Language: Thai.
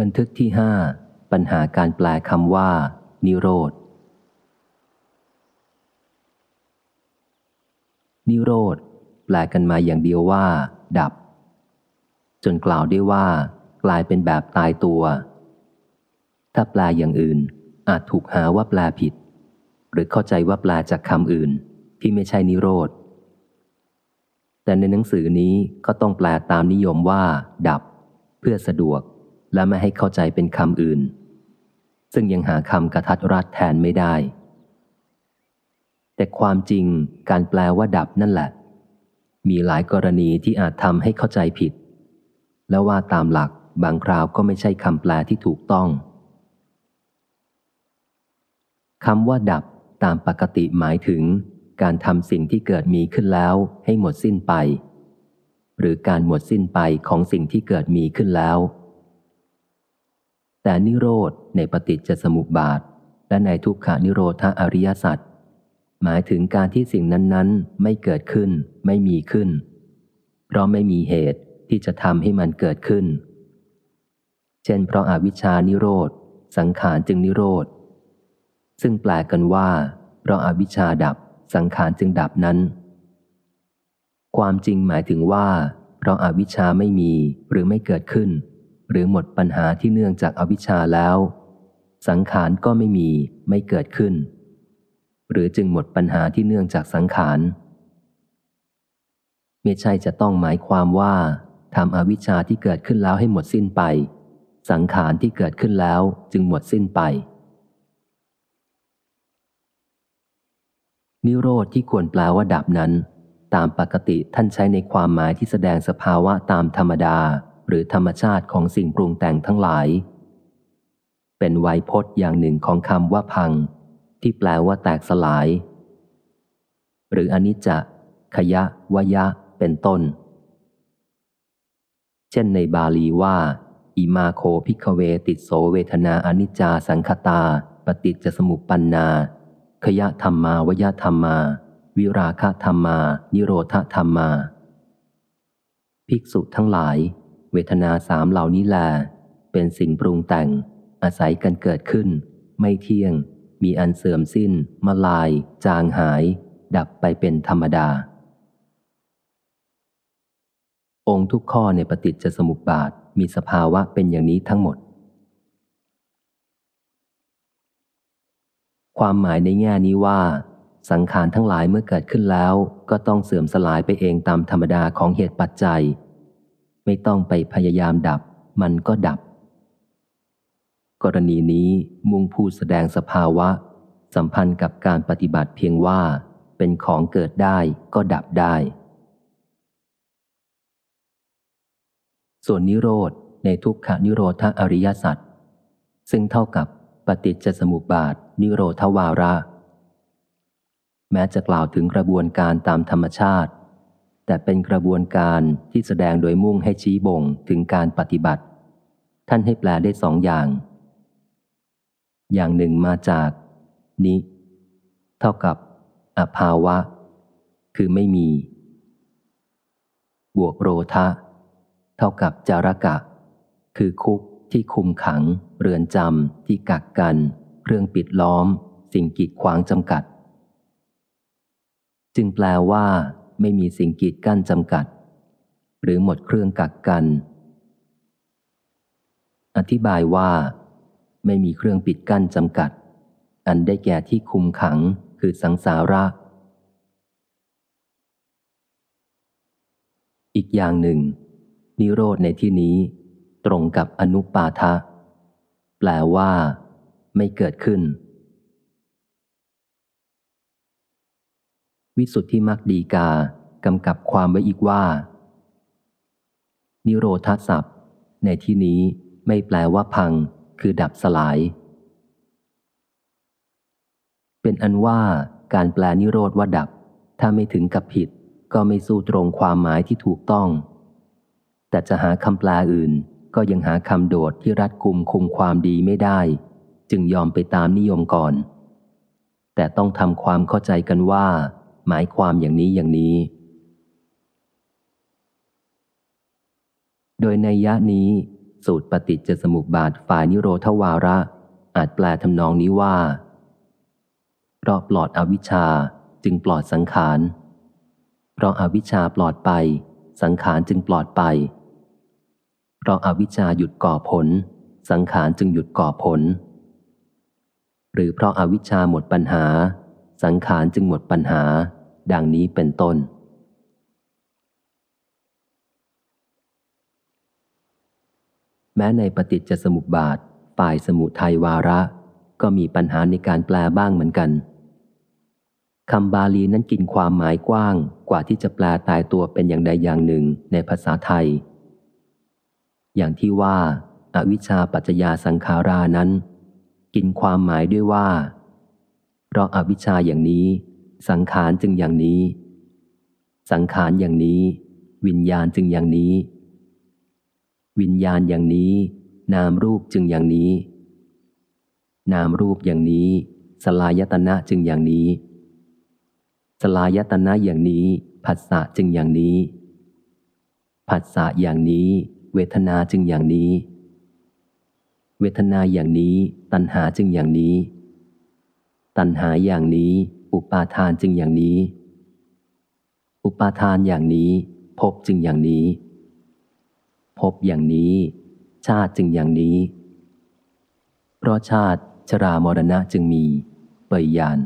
บันทึกที่ห้าปัญหาการแปลคำว่า นิโรธ นิโรธ แปลกันมาอย่างเดียวว่า ดับ จนกล่าวได้ว่า กลายเป็นแบบตายตัว ถ้าแปลอย่างอื่น อาจถูกหาว่าแปลผิด หรือเข้าใจว่าแปลจากคำอื่น ที่ไม่ใช่นิโรธ แต่ในหนังสือนี้ก็ต้องแปลตามนิยมว่า ดับ เพื่อสะดวก และไม่ให้เข้าใจเป็นคำอื่น ซึ่งยังหาคำกระทัดรัดแทนไม่ได้ แต่ความจริงการแปลว่าดับนั่นแหละ มีหลายกรณีที่อาจทำให้เข้าใจผิด และว่าตามหลักบางคราวก็ไม่ใช่คำแปลที่ถูกต้องคำว่าดับตามปกติหมายถึง การทำสิ่งที่เกิดมีขึ้นแล้วให้หมดสิ้นไป หรือการหมดสิ้นไปของสิ่งที่เกิดมีขึ้นแล้ว แต่นิโรธในปฏิจจสมุปบาท และในทุกขานิโรธาอริยสัจหมายถึงการที่สิ่งนั้นๆ ไม่เกิดขึ้น ไม่มีขึ้น เพราะไม่มีเหตุที่จะทำให้มันเกิดขึ้น เช่น เพราะอาวิชานิโรธ สังขารจึงนิโรธ ซึ่งแปลกันว่า เพราะอาวิชาดับ สังขารจึงดับนั้น ความจริงหมายถึงว่า เพราะอาวิชชาไม่มีหรือไม่เกิดขึ้น หรือหมดปัญหาที่เนื่องจากอวิชชาแล้ว สังขารก็ไม่มีไม่เกิดขึ้น หรือจึงหมดปัญหาที่เนื่องจากสังขารไม่ใช่จะต้องหมายความว่าทำอวิชชาที่เกิดขึ้นแล้วให้หมดสิ้นไป สังขารที่เกิดขึ้นแล้วจึงหมดสิ้นไป นิโรธที่ควรแปลว่าดับนั้น ตามปกติท่านใช้ในความหมายที่แสดงสภาวะตามธรรมดา หรือธรรมชาติของสิ่งปรุงแต่งทั้งหลาย เป็นไวยพจน์อย่างหนึ่งของคำว่าพัง ที่แปลว่าแตกสลาย หรืออนิจจะ ขยะวยะ เป็นต้น เช่นในบาลีว่า อิมาโข ภิกฺขเวติสฺโสเวทนาอนิจฺจา สงฺขตา ปฏิจฺจสมุปฺปนฺนา ขยธมฺมาวยธมฺมา วิราคธมฺมา นิโรธธมฺมาภิกษุทั้งหลาย เวทนาสามเหล่านี้แลเป็นสิ่งปรุงแต่ง อาศัยกันเกิดขึ้น ไม่เที่ยง มีอันเสื่อมสิ้น มลาย จางหาย ดับไปเป็นธรรมดา องค์ทุกข้อในปฏิจจสมุปบาทมีสภาวะเป็นอย่างนี้ทั้งหมด ความหมายในแง่นี้ว่า สังขารทั้งหลายเมื่อเกิดขึ้นแล้ว ก็ต้องเสื่อมสลายไปเองตามธรรมดาของเหตุปัจจัย ไม่ต้องไปพยายามดับ มันก็ดับ กรณีนี้มุ่งพูดแสดงสภาวะ สัมพันธ์กับการปฏิบัติเพียงว่า เป็นของเกิดได้ก็ดับได้ ส่วนนิโรธในทุกขานิโรธอริยสัจซึ่งเท่ากับปฏิจจสมุปบาท นิโรธวาระ แม้จะกล่าวถึงกระบวนการตามธรรมชาติ แต่เป็นกระบวนการที่แสดงโดยมุ่งให้ชี้บ่งถึงการปฏิบัติ ท่านให้แปลได้สองอย่าง อย่างหนึ่งมาจาก นิ เท่ากับ อภาวะ คือไม่มี บวกโรทะ เท่ากับจารกะ คือคุกที่คุมขัง เรือนจำที่กักกัน เครื่องปิดล้อม สิ่งกีดขวางจำกัด จึงแปลว่า ไม่มีสิ่งกีดกั้นจำกัด หรือหมดเครื่องกักกัน อธิบายว่า ไม่มีเครื่องปิดกั้นจำกัด อันได้แก่ที่คุมขังคือสังสาระ อีกอย่างหนึ่ง นิโรธในที่นี้ ตรงกับอนุปาทะ แปลว่า ไม่เกิดขึ้นวิสุทธิมักดีกา กำกับความไว้อีกว่า นิโรธาศัพท์ ในที่นี้ไม่แปลว่าพัง คือดับสลาย เป็นอันว่าการแปลนิโรธว่าดับ ถ้าไม่ถึงกับผิด ก็ไม่สู้ตรงความหมายที่ถูกต้อง แต่จะหาคำแปลอื่น ก็ยังหาคำโดดที่รัดกุมคุมความดีไม่ได้ จึงยอมไปตามนิยมก่อน แต่ต้องทำความเข้าใจกันว่า หมายความอย่างนี้อย่างนี้ โดยในยะนี้ สูตรปฏิจจสมุปบาทฝ่ายนิโรธวาระ อาจแปลทำนองนี้ว่า เพราะปลอดอวิชชาจึงปลอดสังขาร เพราะอาวิชชาปลอดไป สังขารจึงปลอดไป เพราะอาวิชชาหยุดก่อผล สังขารจึงหยุดก่อผล หรือเพราะอาวิชชาหมดปัญหา สังขารจึงหมดปัญหา ดังนี้เป็นต้น แม้ในปฏิจจสมุปบาท ฝ่ายสมุทัยวาระ ก็มีปัญหาในการแปลบ้างเหมือนกันคำบาลีนั้นกินความหมายกว้าง กว่าที่จะแปลตายตัวเป็นอย่างใดอย่างหนึ่งในภาษาไทย อย่างที่ว่าอาวิชชาปัจจยาสังขารานั้น กินความหมายด้วยว่า เพราะอาวิชชาอย่างนี้ สังขารจึงอย่างนี้ สังขารอย่างนี้ วิญญาณจึงอย่างนี้ วิญญาณอย่างนี้ นามรูปจึงอย่างนี้ นามรูปอย่างนี้ สลายตนะจึงอย่างนี้ สลายตนะอย่างนี้ ผัสสะจึงอย่างนี้ ผัสสะอย่างนี้ เวทนาจึงอย่างนี้ เวทนาอย่างนี้ ตัณหาจึงอย่างนี้ ตัณหาอย่างนี้ อุปาทานจึงอย่างนี้ อุปาทานอย่างนี้ ภพจึงอย่างนี้ พบอย่างนี้ ชาติจึงอย่างนี้ เพราะชาติชรามรณะจึงมี เปยยาน